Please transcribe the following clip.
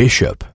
bishop.